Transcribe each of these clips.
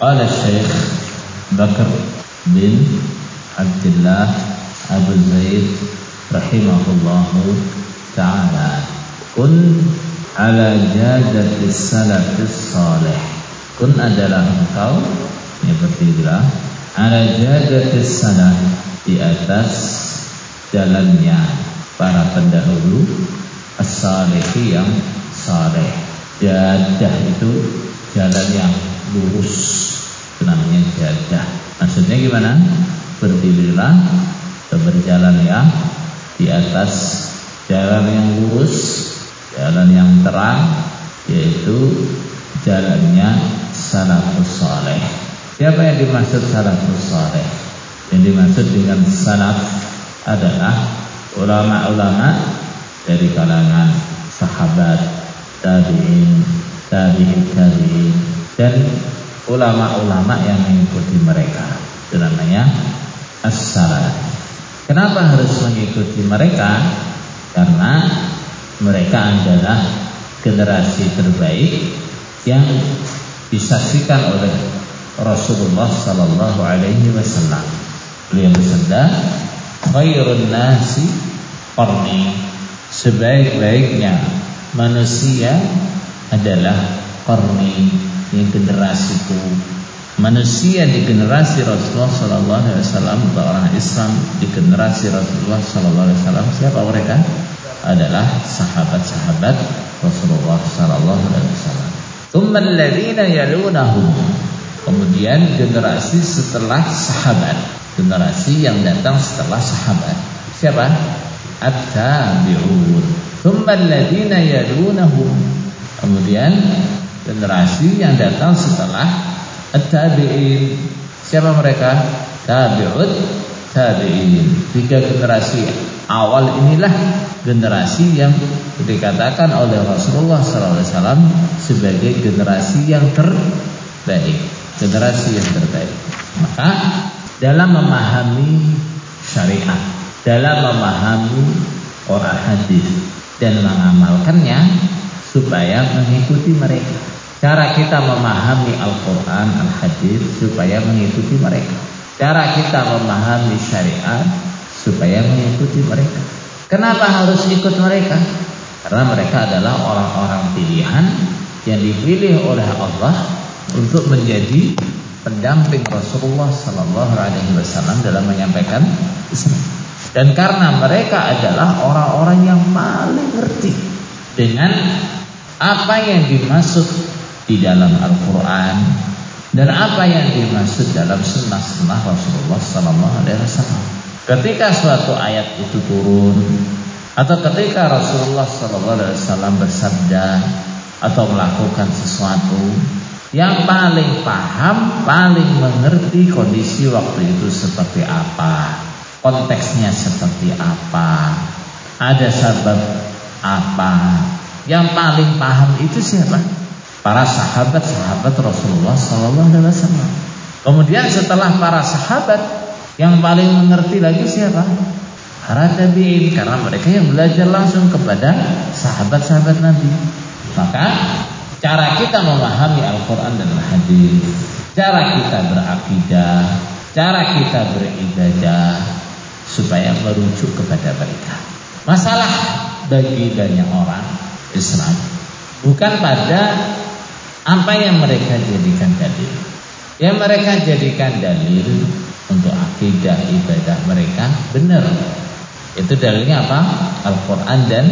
Qala Syekh Bakar bin Abdullah Abu Zaid rahimahullahu taala kun ala jadatis salafis salih kun adalah engkau ya berdirilah ala jadatis salaf di atas jalannya para pendahulu as-salihi yang saleh jadah itu jalan yang lurus namanya jadah maksudnya gimana berdirilah berjalan ya di atas jalan yang lurus, jalan yang terang, yaitu jalannya salafus saleh. Siapa yang dimaksud salafus saleh? Yang dimaksud dengan salaf adalah ulama-ulama dari kalangan sahabat, tabi'in, tabi'in tabi'in dan ulama-ulama yang mengikuti mereka. Itu namanya as-salaf. Kenapa harus mengikuti mereka? Karena mereka adalah generasi terbaik yang disaksikan oleh Rasulullah sallallahu alaihi wasallam. Beliau bersabda, "Khairun nasi qarni." Sebaik-baiknya manusia adalah qarni, yang generasiku manusia di generasi Rasulullah Sallallahu Alaihi Wasallam atau orang Islam di generasi Rasulullah Sallallahu Alaihi Wasallam siapa mereka? Adalah sahabat-sahabat Rasulullah Sallallahu Alaihi Wasallam. Tsumma yalunahum. Kemudian generasi setelah sahabat, generasi yang datang setelah sahabat. Siapa? At-tabi'un. Tsumma yalunahum. Kemudian generasi yang datang setelah At-tabi'in. Siapa mereka? Tabi'ut tabi'in. Tiga generasi awal inilah generasi yang dikatakan oleh Rasulullah SAW sebagai generasi yang terbaik. Generasi yang terbaik. Maka dalam memahami syariat, dalam memahami Quran hadis dan mengamalkannya supaya mengikuti mereka. Cara kita memahami Al-Quran, Al-Hadis supaya mengikuti mereka. Cara kita memahami syariat supaya mengikuti mereka. Kenapa harus ikut mereka? Karena mereka adalah orang-orang pilihan yang dipilih oleh Allah untuk menjadi pendamping Rasulullah Sallallahu Alaihi Wasallam dalam menyampaikan Islam. Dan karena mereka adalah orang-orang yang paling ngerti dengan apa yang dimaksud di dalam Al-Quran dan apa yang dimaksud dalam sunnah-sunnah Rasulullah Sallallahu Alaihi Wasallam. Ketika suatu ayat itu turun atau ketika Rasulullah Sallallahu Alaihi Wasallam bersabda atau melakukan sesuatu yang paling paham, paling mengerti kondisi waktu itu seperti apa, konteksnya seperti apa, ada sebab apa. Yang paling paham itu siapa? para sahabat-sahabat Rasulullah Sallallahu Alaihi Wasallam. Kemudian setelah para sahabat yang paling mengerti lagi siapa? Para tabiin karena mereka yang belajar langsung kepada sahabat-sahabat Nabi. Maka cara kita memahami Al-Quran dan Al-Hadis, cara kita berakidah, cara kita beribadah supaya merujuk kepada mereka. Masalah bagi banyak orang Islam bukan pada apa yang mereka jadikan dalil? Yang mereka jadikan dalil untuk akidah ibadah mereka benar. Itu dalilnya apa? Al-Quran dan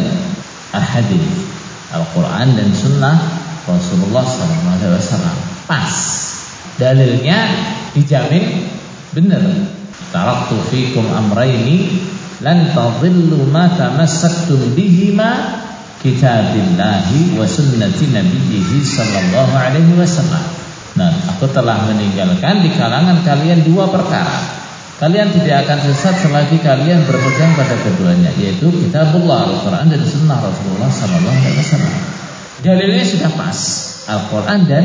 Al-Hadis. Al-Quran dan Sunnah Rasulullah SAW. Pas. Dalilnya dijamin benar. Taraktu fikum amraini lan tadhillu ma tamassaktum bihima kitabillahi wa sunnati nabiyhi sallallahu alaihi wasallam. Nah, aku telah meninggalkan di kalangan kalian dua perkara. Kalian tidak akan sesat selagi kalian berpegang pada keduanya, yaitu kitabullah Al-Quran dan sunnah Rasulullah sallallahu alaihi wasallam. Dalilnya sudah pas, Al-Quran dan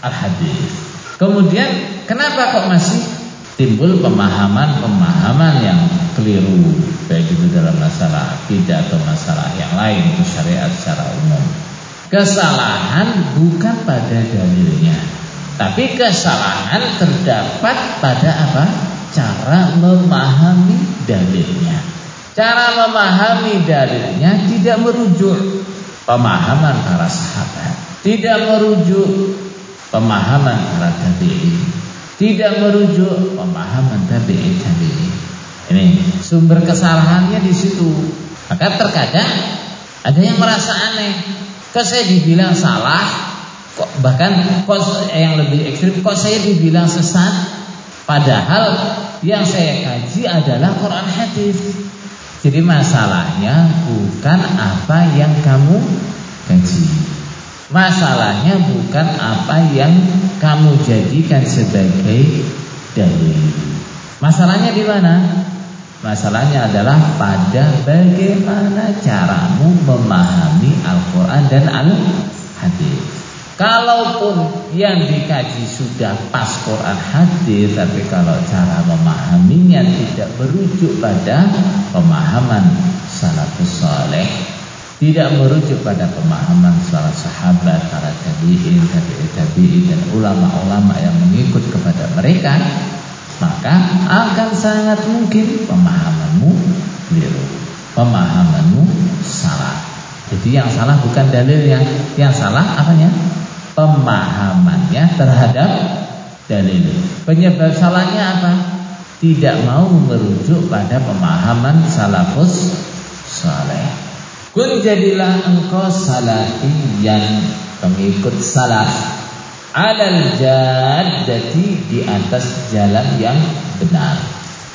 Al-Hadis. Kemudian kenapa kok masih timbul pemahaman-pemahaman yang keliru baik itu dalam masalah akidah atau masalah yang lain itu syariat secara umum. Kesalahan bukan pada dalilnya, Tapi kesalahan terdapat pada apa? Cara memahami dalilnya. Cara memahami dalilnya tidak merujuk pemahaman para sahabat, tidak merujuk pemahaman para tabi'in, tidak merujuk pemahaman tabi'in tabi'in. Ini sumber kesalahannya di situ. Maka terkadang ada yang merasa aneh. Kok saya dibilang salah? Kok bahkan kok yang lebih ekstrim kok saya dibilang sesat? Padahal yang saya kaji adalah Quran hadis. Jadi masalahnya bukan apa yang kamu kaji. Masalahnya bukan apa yang kamu jadikan sebagai dalil. Masalahnya di mana? Masalahnya adalah pada bagaimana caramu memahami Al-Quran dan Al-Hadis. Kalaupun yang dikaji sudah pas Quran hadis Tapi kalau cara memahaminya tidak merujuk pada pemahaman salafus saleh Tidak merujuk pada pemahaman salah sahabat, para tabi'in, tabi'in, tabi'in Dan ulama-ulama yang mengikut kepada mereka Maka akan sangat mungkin pemahamanmu keliru Pemahamanmu salah Jadi yang salah bukan dalilnya Yang salah apanya? pemahamannya terhadap dalil. Penyebab salahnya apa? Tidak mau merujuk pada pemahaman salafus saleh. Kun jadilah engkau salafiyan pengikut salaf alal jaddati di atas jalan yang benar.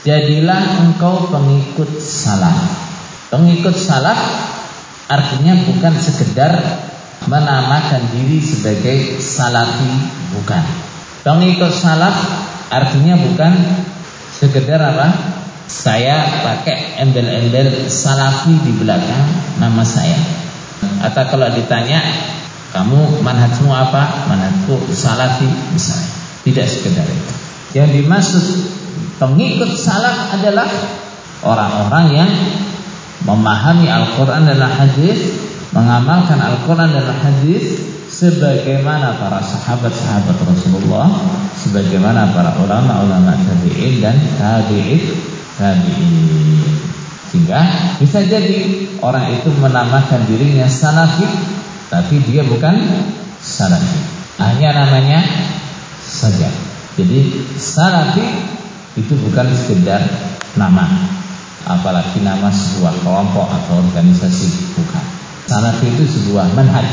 Jadilah engkau pengikut salaf. Pengikut salaf artinya bukan sekedar menamakan diri sebagai salafi bukan. Pengikut salaf artinya bukan sekedar apa? Saya pakai embel-embel salafi di belakang nama saya. Atau kalau ditanya, kamu manhajmu apa? Manhajku salafi misalnya. Tidak sekedar itu. Yang dimaksud pengikut salaf adalah orang-orang yang memahami Al-Quran dan Al-Hadis mengamalkan Al-Quran dan Al-Hadis sebagaimana para sahabat-sahabat Rasulullah, sebagaimana para ulama-ulama tabi'in dan tabi'in tabi'in. Sehingga bisa jadi orang itu menamakan dirinya salafi tapi dia bukan salafi. Hanya namanya saja. Jadi salafi itu bukan sekedar nama apalagi nama sebuah kelompok atau organisasi bukan. Salafi itu sebuah manhaj.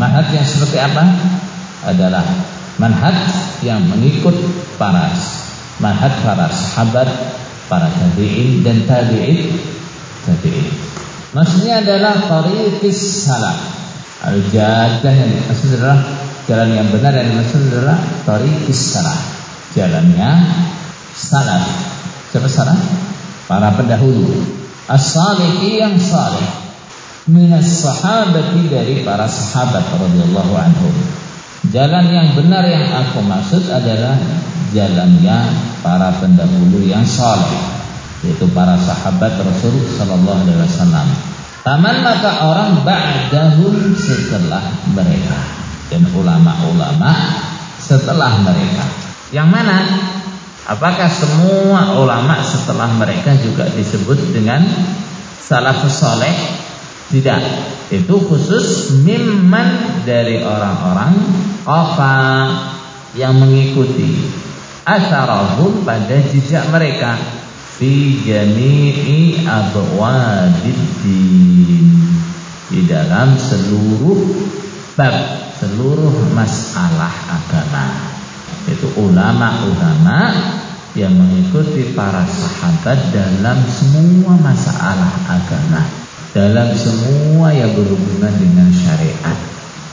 Manhaj yang seperti apa? Adalah manhaj yang mengikut para manhaj para sahabat, para tabi'in dan tabi'in tabi'in. Maksudnya adalah tariqis salaf. Al-jadah yang maksud adalah jalan yang benar yang maksud adalah tariqis salaf. Jalannya salaf. Siapa salaf? Para pendahulu. As-salihi yang salih minas sahabati dari para sahabat radhiyallahu anhum. Jalan yang benar yang aku maksud adalah jalannya para pendahulu yang saleh, yaitu para sahabat Rasul sallallahu alaihi wasallam. Taman maka orang ba'dahum setelah mereka dan ulama-ulama setelah mereka. Yang mana? Apakah semua ulama setelah mereka juga disebut dengan salafus saleh tidak, itu khusus mimman dari orang-orang qafa yang mengikuti asarahum pada jejak mereka. Fi jami'i abwadiddin di dalam seluruh bab seluruh masalah agama. Itu ulama-ulama yang mengikuti para sahabat dalam semua masalah agama. Dalam semua yang berhubungan dengan syariat.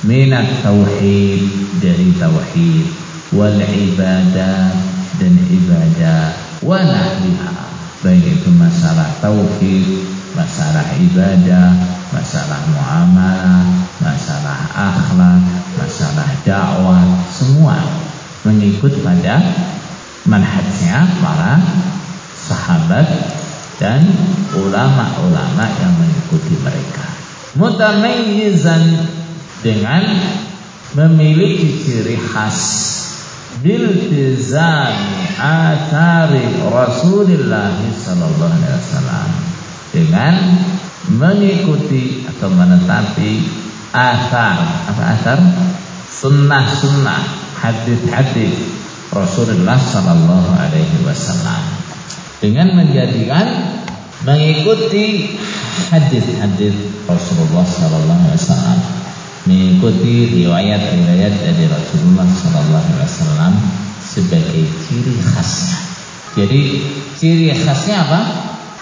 Minat tauhid dari tauhid wal ibadah dan ibadah wa nahliha baik itu masalah tauhid masalah ibadah masalah muamalah masalah akhlak masalah dakwah semua mengikut pada manhajnya para sahabat dan ulama-ulama yang mengikuti mereka. Mutamayyizan dengan memiliki ciri khas biltizami atari Rasulullah sallallahu alaihi wasallam. Dengan mengikuti atau menetapi asar. Apa asar? Sunnah-sunnah hadis-hadis Rasulullah sallallahu alaihi wasallam. Dengan menjadikan mengikuti hadis-hadis Rasulullah sallallahu alaihi wasallam mengikuti riwayat-riwayat dari Rasulullah sallallahu alaihi wasallam sebagai ciri khasnya. Jadi ciri khasnya apa?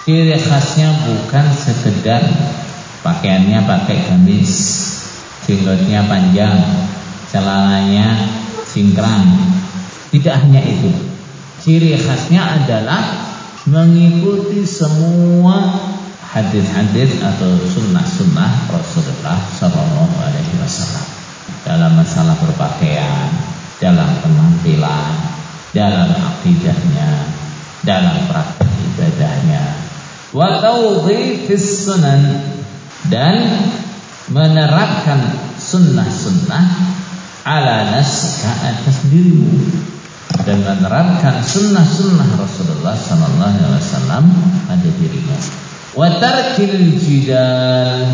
Ciri khasnya bukan sekedar pakaiannya pakai gamis, jenggotnya panjang, celananya cingkrang. Tidak hanya itu. Ciri khasnya adalah mengikuti semua hadis-hadis atau sunnah-sunnah Rasulullah Shallallahu Alaihi Wasallam dalam masalah berpakaian, dalam penampilan, dalam akidahnya, dalam praktek ibadahnya. Wa tawdhifis sunan dan menerapkan sunnah-sunnah ala nasika atas dirimu dan menerapkan sunnah-sunnah Rasulullah Sallallahu Alaihi Wasallam pada dirimu jidal.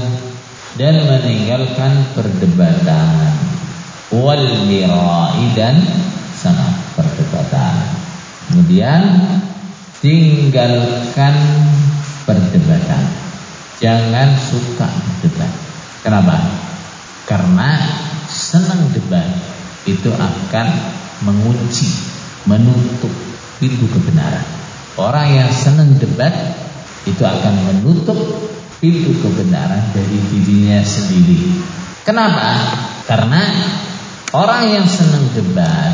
Dan meninggalkan perdebatan. Wal dan sama perdebatan. Kemudian tinggalkan perdebatan. Jangan suka debat kenapa? Karena senang debat itu akan mengunci menutup pintu kebenaran. Orang yang senang debat itu akan menutup pintu kebenaran dari dirinya sendiri. Kenapa? Karena orang yang senang debat,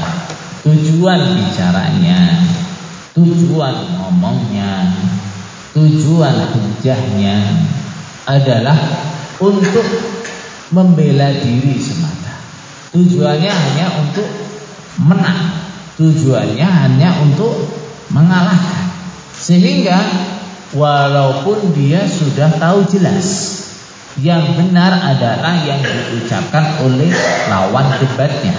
tujuan bicaranya, tujuan ngomongnya, tujuan hujahnya adalah untuk membela diri semata. Tujuannya hanya untuk menang. Tujuannya hanya untuk mengalahkan. Sehingga walaupun dia sudah tahu jelas yang benar adalah yang diucapkan oleh lawan debatnya.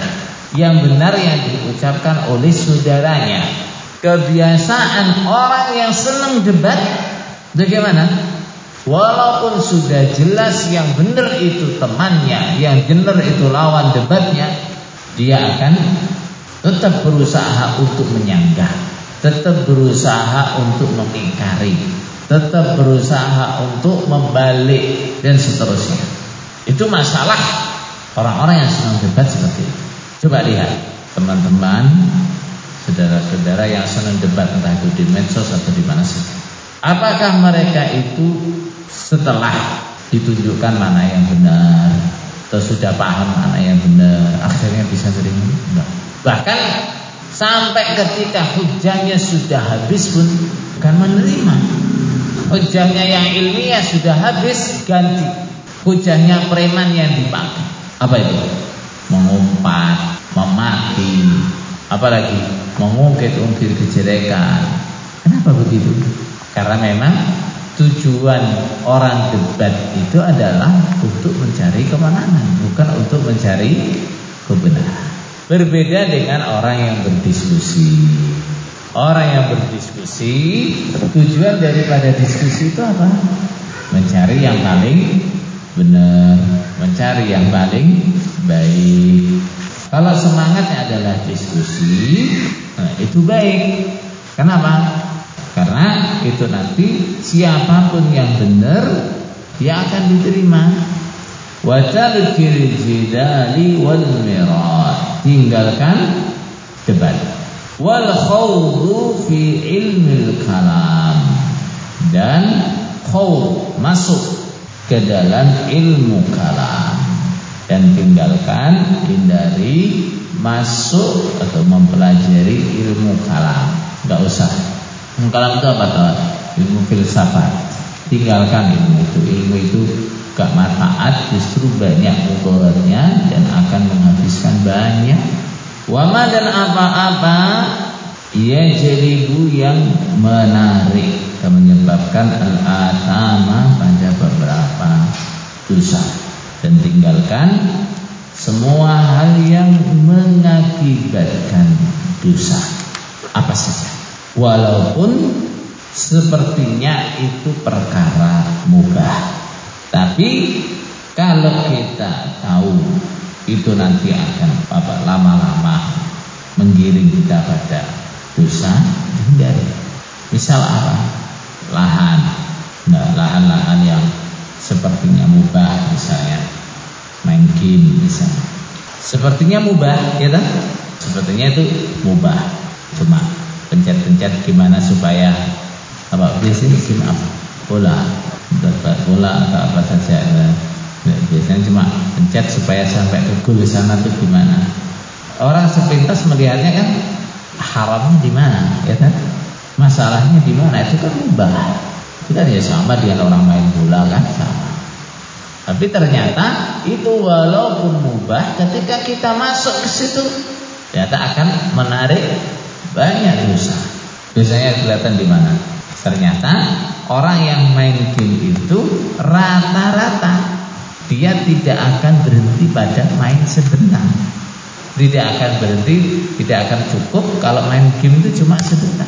Yang benar yang diucapkan oleh saudaranya. Kebiasaan orang yang senang debat bagaimana? Walaupun sudah jelas yang benar itu temannya yang benar itu lawan debatnya dia akan tetap berusaha untuk menyanggah tetap berusaha untuk mengingkari tetap berusaha untuk membalik dan seterusnya. Itu masalah orang-orang yang senang debat seperti itu. Coba lihat teman-teman, saudara-saudara yang senang debat entah itu di medsos atau di mana saja. Apakah mereka itu setelah ditunjukkan mana yang benar atau sudah paham mana yang benar akhirnya bisa terima? Enggak. Bahkan sampai ketika hujahnya sudah habis pun bukan menerima Hujahnya yang ilmiah sudah habis ganti. Hujahnya preman yang dipakai. Apa itu? Mengumpat, memaki. Apalagi mengungkit-ungkit kejelekan. Kenapa begitu? Karena memang tujuan orang debat itu adalah untuk mencari kemenangan Bukan untuk mencari kebenaran. Berbeda dengan orang yang berdiskusi Orang yang berdiskusi Tujuan daripada diskusi itu apa? Mencari yang paling benar Mencari yang paling baik. Kalau semangatnya adalah diskusi nah Itu baik. Kenapa? Karena itu nanti Siapa pun yang benar Dia akan diterima. Watalkir jidali wal mirat Tinggalkan debat wal khawdu fi ilmil kalam. Dan khawd masuk ke dalam ilmu kalam. Dan tinggalkan hindari masuk atau mempelajari ilmu kalam. Enggak usah. Ilmu kalam itu apa tuh ilmu filsafat. Tinggalkan ilmu itu. Ilmu itu gak manfaat justru banyak mudaratnya dan akan menghabiskan banyak Wama dan apa-apa jadi bu yang menarik dan menyebabkan al-atama pada beberapa dosa. Dan tinggalkan semua hal yang mengakibatkan dosa. Apa saja. Walaupun sepertinya itu perkara mubah. Tapi kalau kita tahu itu nanti akan apa lama-lama menggiring kita pada dosa hindari misal apa? Lahan. Nah lahan-lahan yang sepertinya mubah misalnya. Main game misalnya. Sepertinya mubah ya kan sepertinya itu mubah. Cuma pencet-pencet gimana supaya apa biasanya game apa? Bola. Bola atau apa saja nah, biasanya cuma pencet supaya sampai ke gol sana tuh gimana orang sepintas melihatnya kan haramnya di mana ya kan? Masalahnya di mana? Itu kan mubah. Itu kan ya sama dengan orang main bola kan sama. Tapi ternyata itu walaupun mubah ketika kita masuk ke situ ternyata akan menarik banyak dosa. Biasanya kelihatan di mana? Ternyata orang yang main game itu rata-rata dia tidak akan berhenti pada main sebentar. Tidak akan berhenti, tidak akan cukup kalau main game itu cuma sebentar.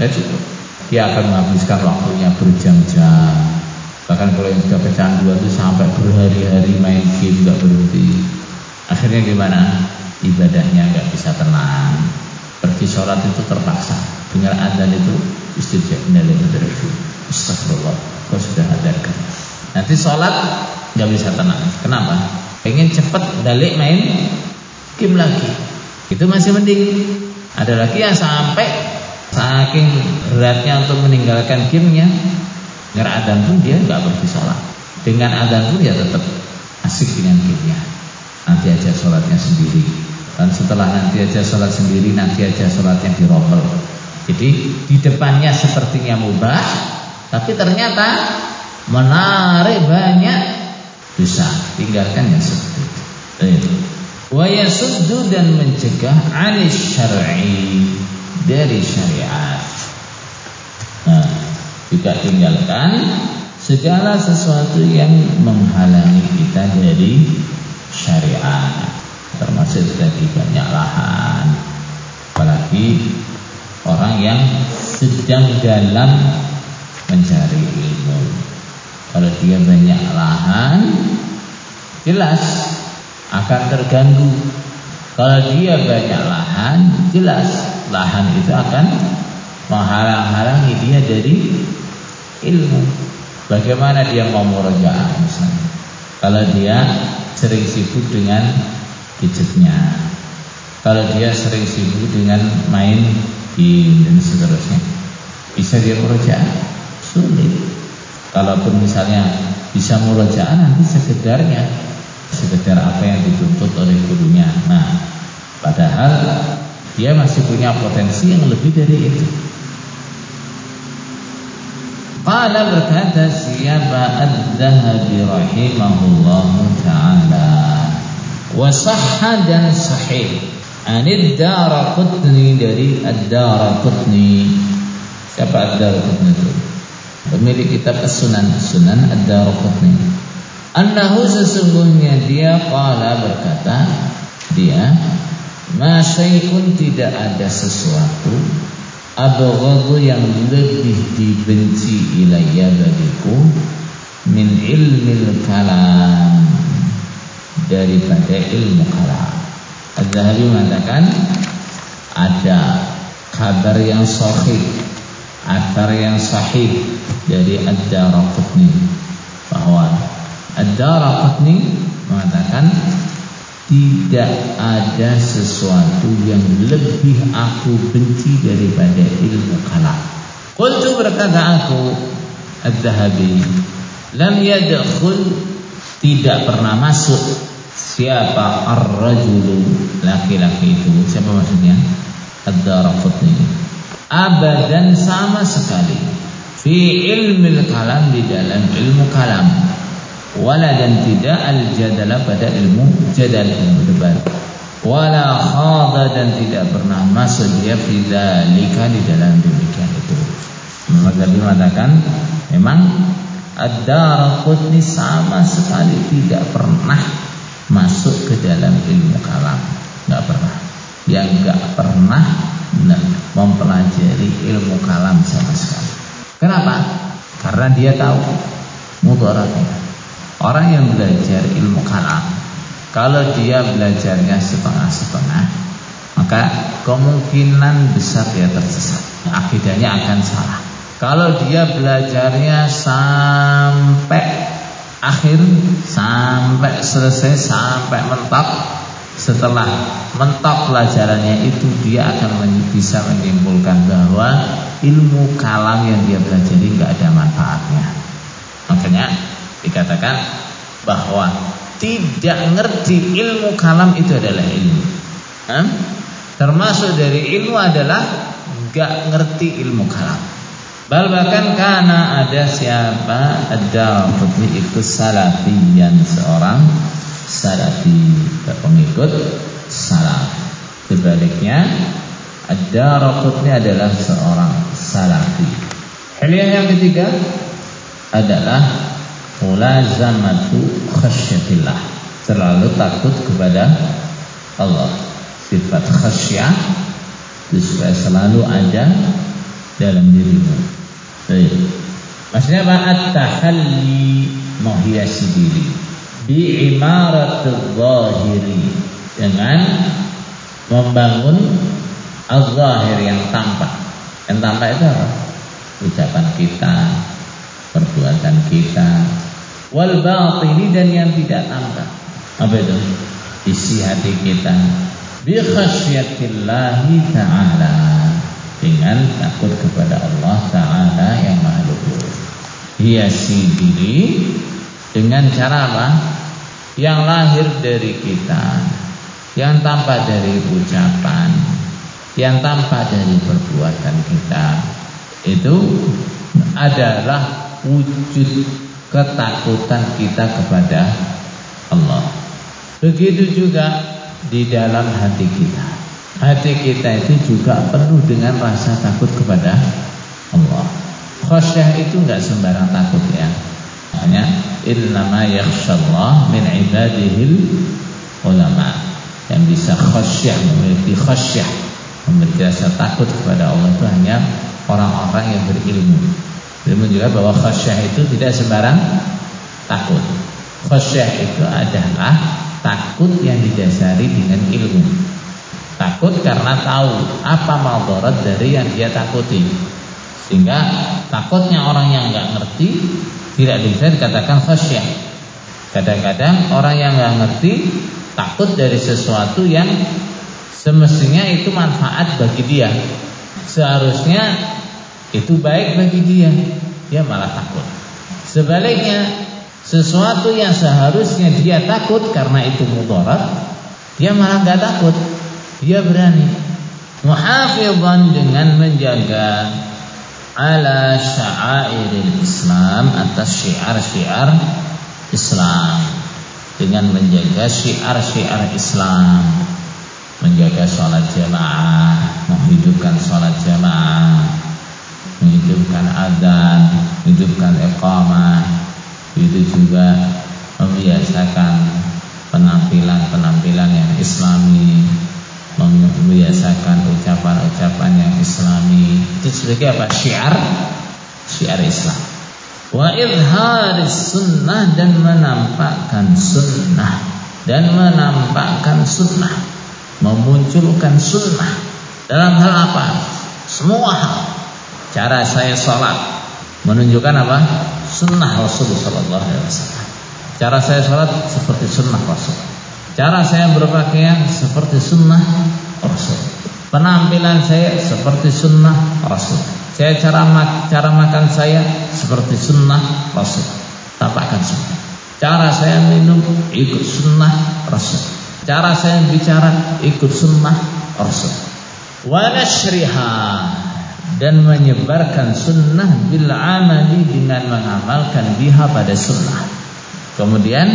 Tidak cukup. Dia akan menghabiskan waktunya berjam-jam Bahkan kalau yang sudah kecanduan itu sampai berhari-hari main game nggak berhenti. Akhirnya gimana? Ibadahnya nggak bisa tenang. Pergi sholat itu terpaksa. Dengar adzan itu istijab itu. Astagfirullah. Kau sudah adarkan. Nanti sholat nggak bisa tenang. Kenapa? Pengen cepet balik main game lagi. Itu masih mending. Ada lagi yang sampai saking beratnya untuk meninggalkan gamenya Dengar adzan pun dia nggak pergi sholat. Dengan adzan pun dia tetap asik dengan kimia. Nanti aja sholatnya sendiri. Dan setelah nanti aja sholat sendiri, nanti aja sholatnya dirobel. Jadi di depannya sepertinya mubah, tapi ternyata menarik banyak dosa. Tinggalkan yang seperti itu. Wa yasuddu dan mencegah anis syar'i dari syariat. Nah, juga tinggalkan segala sesuatu yang menghalangi kita dari syariat termasuk tadi banyak lahan apalagi orang yang sedang dalam mencari ilmu kalau dia banyak lahan jelas akan terganggu kalau dia banyak lahan jelas lahan itu akan menghalang-halangi dia dari ilmu. Bagaimana dia mau murojaah misalnya? Kalau dia sering sibuk dengan gadgetnya, kalau dia sering sibuk dengan main dan seterusnya, bisa dia murojaah? Sulit. Kalaupun misalnya bisa murojaah nanti sekedarnya, sekedar apa yang dituntut oleh gurunya. Nah, padahal dia masih punya potensi yang lebih dari itu. Qala berkata siapa rahimahullahu taala wa sahha dan sahih anid dari Ad-Daraqutni siapa Ad-Daraqutni itu? Pemilik kitab As-Sunan. Sunan Ad-Daraqutni annahu sesungguhnya dia qala berkata dia ma syai'un tidak ada sesuatu abghadu yang lebih dibenci ilayya bagiku min ilmil kalam daripada ilmu kalam Az-Zahabi mengatakan ada kabar yang sahih atar yang sahih dari Ad-Daraqutni bahwa Ad-Daraqutni mengatakan tidak ada sesuatu yang lebih aku benci daripada ilmu kalam. Qultu berkata aku Az-Zahabi lam yadkhul tidak pernah masuk siapa ar-rajulu laki-laki itu. Siapa maksudnya? Ad-darqutni abadan sama sekali. Fi ilmu kalam di dalam ilmu kalam. Wala dan tidak al jadala pada ilmu jadal ilmu debat. Wala khada dan tidak pernah masuk dia fidzalika di dalam demikian itu. Maka mengatakan memang Ad-Darqutni sama sekali tidak pernah masuk ke dalam ilmu kalam. Nggak pernah. Yang nggak pernah mempelajari ilmu kalam sama sekali. Kenapa? Karena dia tahu mudaratnya. Orang yang belajar ilmu kalam, kalau dia belajarnya setengah-setengah, maka kemungkinan besar dia tersesat. Akidahnya akan salah. Kalau dia belajarnya sampai akhir, sampai selesai, sampai mentok, setelah mentok pelajarannya itu dia akan bisa menyimpulkan bahwa ilmu kalam yang dia pelajari nggak ada manfaatnya. Makanya dikatakan bahwa tidak ngerti ilmu kalam itu adalah ilmu. Termasuk dari ilmu adalah nggak ngerti ilmu kalam. Bal bahkan karena ada siapa ada putri itu salafiyan seorang salafi pengikut salaf. Sebaliknya ada rokutni adalah seorang salafi. Hal yang ketiga adalah mulazamatu khasyatillah. Selalu takut kepada Allah. Sifat khasyah supaya selalu ada dalam dirimu. Baik. Maksudnya apa? At-tahalli menghiasi diri bi imaratul zahiri dengan membangun al-zahir yang tampak. Yang tampak itu apa? Ucapan kita, perbuatan kita, wal batini dan yang tidak tampak. Apa itu? Isi hati kita bi khasyatillahi ta'ala dengan takut kepada Allah Ta'ala yang maha luhur. Hiasi diri dengan cara apa? yang lahir dari kita yang tampak dari ucapan yang tampak dari perbuatan kita itu adalah wujud ketakutan kita kepada Allah. Begitu juga di dalam hati kita hati kita itu juga penuh dengan rasa takut kepada Allah. Khasyah itu enggak sembarang takut ya. Hanya innama yakhsyallah min ibadihil ulama. Yang bisa khasyah memiliki khasyah memiliki rasa takut kepada Allah itu hanya orang-orang yang berilmu. Ilmu juga bahwa khasyah itu tidak sembarang takut. Khasyah itu adalah takut yang didasari dengan ilmu. Takut karena tahu apa madarat dari yang dia takuti. Sehingga takutnya orang yang nggak ngerti tidak bisa dikatakan khasyah. Kadang-kadang orang yang nggak ngerti takut dari sesuatu yang semestinya itu manfaat bagi dia. Seharusnya itu baik bagi dia, dia malah takut. Sebaliknya, sesuatu yang seharusnya dia takut karena itu mudarat, dia malah nggak takut dia berani muhafizan dengan menjaga ala sya'airil Islam atas syiar-syiar Islam. Dengan menjaga syiar-syiar Islam. Menjaga sholat jamaah menghidupkan sholat jamaah menghidupkan adzan menghidupkan iqamah. Itu juga membiasakan penampilan-penampilan yang islami membiasakan ucapan-ucapan yang islami. Itu sebagai apa? Syiar? Syiar Islam. Wa izharis sunnah dan menampakkan sunnah. Dan menampakkan sunnah. Memunculkan sunnah. Dalam hal apa? Semua hal. Cara saya sholat menunjukkan apa? Sunnah Rasulullah Wasallam. Cara saya sholat seperti sunnah Rasul Cara saya berpakaian seperti sunnah Rasul. Penampilan saya seperti sunnah Rasul. Saya cara mak cara makan saya seperti sunnah Rasul. Tampakkan sunnah. Cara saya minum ikut sunnah Rasul. Cara saya bicara ikut sunnah Rasul. Wa dan menyebarkan sunnah bil amali dengan mengamalkan biha pada sunnah. Kemudian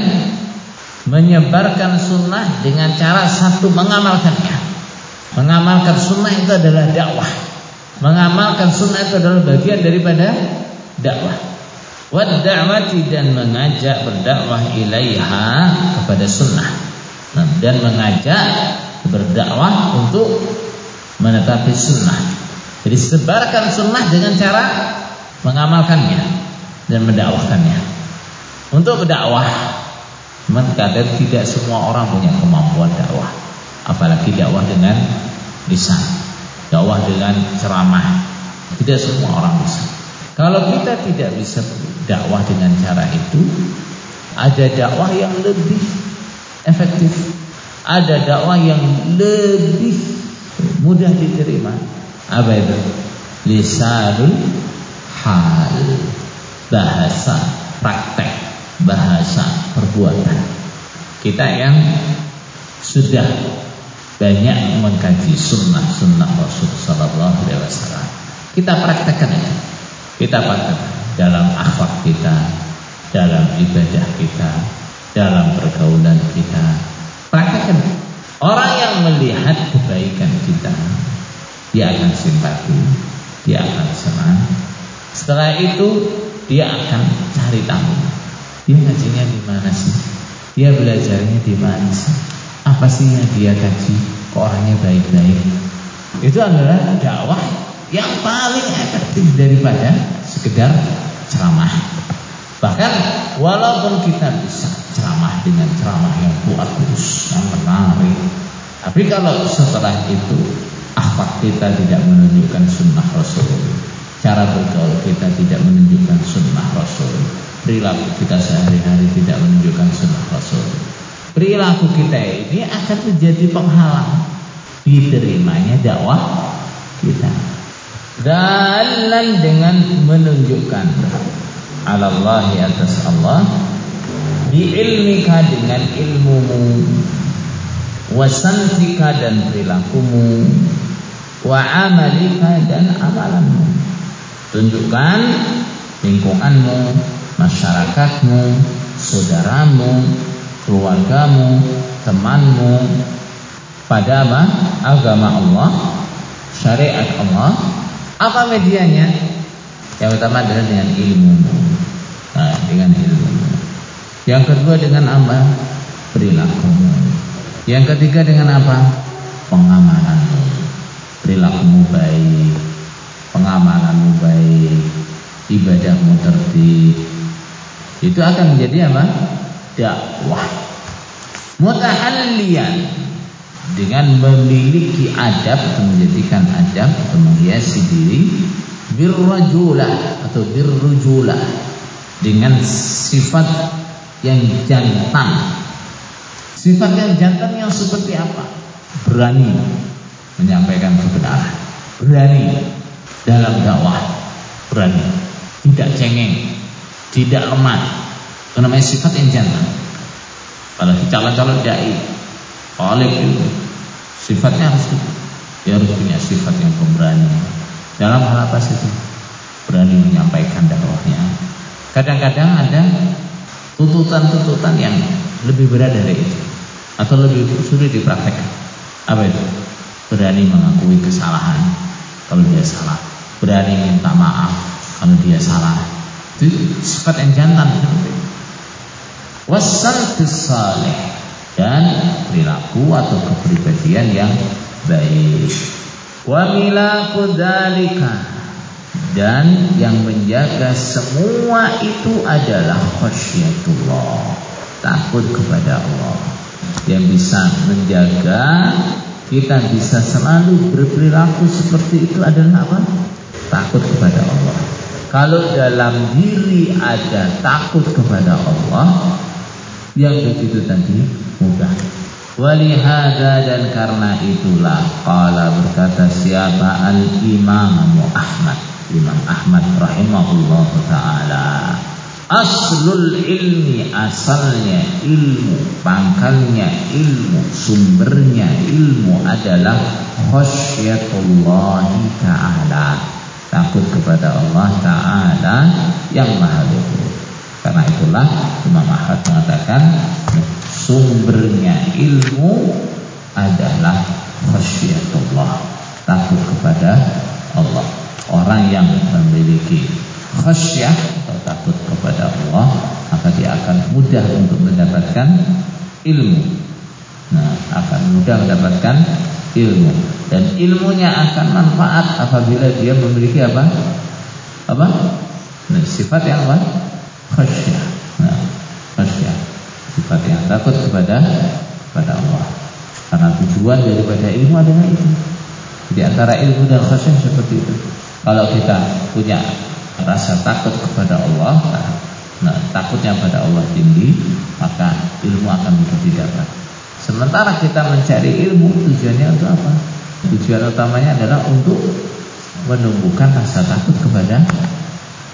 menyebarkan sunnah dengan cara satu mengamalkannya. Mengamalkan sunnah itu adalah dakwah. Mengamalkan sunnah itu adalah bagian daripada dakwah. Wad da'wati dan mengajak berdakwah ilaiha kepada sunnah. nah, dan mengajak berdakwah untuk menetapi sunnah. Jadi sebarkan sunnah dengan cara mengamalkannya dan mendakwahkannya. Untuk berdakwah, kadang tidak semua orang punya kemampuan dakwah, apalagi dakwah dengan lisan, dakwah dengan ceramah. Tidak semua orang bisa. Kalau kita tidak bisa dakwah dengan cara itu, ada dakwah yang lebih efektif, ada dakwah yang lebih mudah diterima. Apa itu? Lisanul hal. Bahasa praktek, bahasa perbuatan. Kita yang sudah banyak mengkaji sunnah-sunnah Rasul Sallallahu Alaihi Wasallam. Kita praktekkan itu. Kita praktekkan dalam akhlak kita, dalam ibadah kita, dalam pergaulan kita. Praktekkan. Orang yang melihat kebaikan kita, dia akan simpati, dia akan senang. Setelah itu, dia akan cari tahu. Dia ngajinya di mana sih? Dia belajarnya di mana sih? Apa sih yang dia kaji? Kok orangnya baik-baik? Itu adalah dakwah yang paling efektif daripada sekedar ceramah. Bahkan walaupun kita bisa ceramah dengan ceramah yang bagus, yang menarik, tapi kalau setelah itu akhlak kita tidak menunjukkan sunnah Rasul, cara bergaul kita tidak menunjukkan sunnah Rasul, perilaku kita sehari-hari tidak menunjukkan sunnah Rasul, perilaku kita ini akan menjadi penghalang diterimanya dakwah kita. Dalam dengan menunjukkan Allah atas Allah bi ilmika dengan ilmumu wasantika dan perilakumu wa amalika dan amalanmu tunjukkan lingkunganmu masyarakatmu saudaramu keluargamu temanmu pada apa? agama Allah syariat Allah apa medianya yang pertama adalah dengan ilmu nah, dengan ilmu yang kedua dengan apa perilaku yang ketiga dengan apa? Pengamalanmu. Perilakumu baik, pengamalanmu baik, ibadahmu tertib. Itu akan menjadi apa? Dakwah. Mutahallian dengan memiliki adab atau menjadikan adab atau menghiasi diri birrajulah atau birrujulah dengan sifat yang jantan Sifat yang jantan yang seperti apa? Berani menyampaikan kebenaran. Berani dalam dakwah. Berani. Tidak cengeng. Tidak lemah. Itu namanya sifat yang jantan. Kalau calon-calon dai, oleh itu sifatnya harus. Dia harus punya sifat yang pemberani. Dalam hal apa sih itu? Berani menyampaikan dakwahnya. Kadang-kadang ada tuntutan-tuntutan yang lebih berat dari itu atau lebih sulit dipraktekkan. Apa itu? Berani mengakui kesalahan kalau dia salah, berani minta maaf kalau dia salah. Itu sifat yang jantan. Wasal salih dan perilaku atau kepribadian yang baik. Wa milaku dan yang menjaga semua itu adalah khasyatullah takut kepada Allah yang bisa menjaga kita bisa selalu berperilaku seperti itu adalah apa? Takut kepada Allah. Kalau dalam diri ada takut kepada Allah, yang begitu tadi mudah. Walihada dan karena itulah Qala berkata siapa al-imam Ahmad Imam Ahmad rahimahullah ta'ala. Aslul ilmi asalnya ilmu Pangkalnya ilmu Sumbernya ilmu adalah Khasyatullahi ta'ala Takut kepada Allah ta'ala Yang maha luhur. Karena itulah Imam Ahmad mengatakan Sumbernya ilmu Adalah Khasyatullah Takut kepada Allah. Orang yang memiliki khasyah atau takut kepada Allah maka dia akan mudah untuk mendapatkan ilmu. Nah, akan mudah mendapatkan ilmu dan ilmunya akan manfaat apabila dia memiliki apa? Apa? Nah, sifat yang apa? Khasyah. Nah, khasyah. Sifat yang takut kepada kepada Allah. Karena tujuan daripada ilmu adalah itu. Di antara ilmu dan khasyah seperti itu. Kalau kita punya rasa takut kepada Allah, nah, takutnya pada Allah tinggi, maka ilmu akan mudah didapat. Sementara kita mencari ilmu tujuannya untuk apa? Tujuan utamanya adalah untuk menumbuhkan rasa takut kepada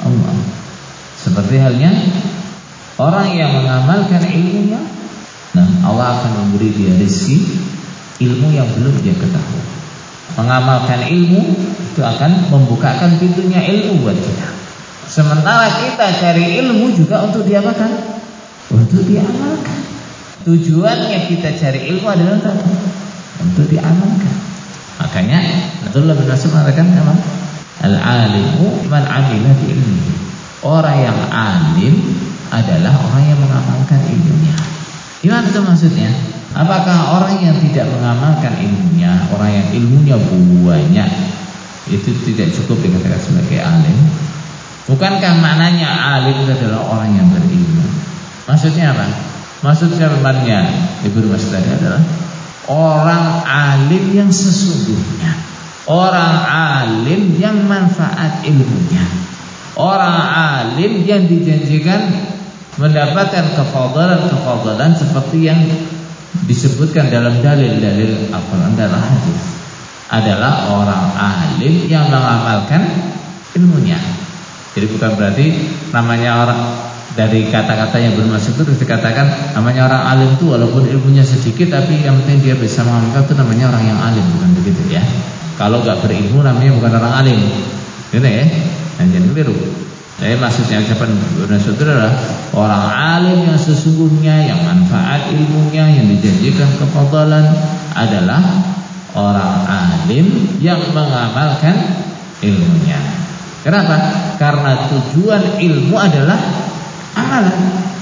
Allah. Seperti halnya orang yang mengamalkan ilmunya, nah Allah akan memberi dia rezeki ilmu yang belum dia ketahui. Mengamalkan ilmu itu akan membukakan pintunya ilmu buat kita. Sementara kita cari ilmu juga untuk diapakan? Untuk diamalkan. Tujuannya kita cari ilmu adalah untuk, untuk diamalkan. Makanya Abdullah bin Mas'ud mengatakan apa? Al-alimu man amila bi ilmihi. Orang yang alim adalah orang yang mengamalkan ilmunya. Gimana itu maksudnya? Apakah orang yang tidak mengamalkan ilmunya, orang yang ilmunya banyak, itu tidak cukup dikatakan sebagai alim? Bukankah maknanya alim adalah orang yang berilmu? Maksudnya apa? Maksud firmannya Ibnu Mas'ud adalah orang alim yang sesungguhnya, orang alim yang manfaat ilmunya, orang alim yang dijanjikan mendapatkan kefadalan-kefadalan seperti yang disebutkan dalam dalil-dalil Al-Qur'an dan hadis. Adalah orang alim yang mengamalkan ilmunya. Jadi bukan berarti namanya orang dari kata-kata yang bermaksud itu dikatakan namanya orang alim itu walaupun ilmunya sedikit tapi yang penting dia bisa mengamalkan itu namanya orang yang alim bukan begitu ya. Kalau nggak berilmu namanya bukan orang alim. Gitu ya. Dan jangan keliru. Jadi maksudnya ucapan bermaksud itu adalah orang alim yang sesungguhnya yang manfaat ilmunya yang dijanjikan kefadalan adalah orang alim yang mengamalkan ilmunya. Kenapa? Karena tujuan ilmu adalah Ah,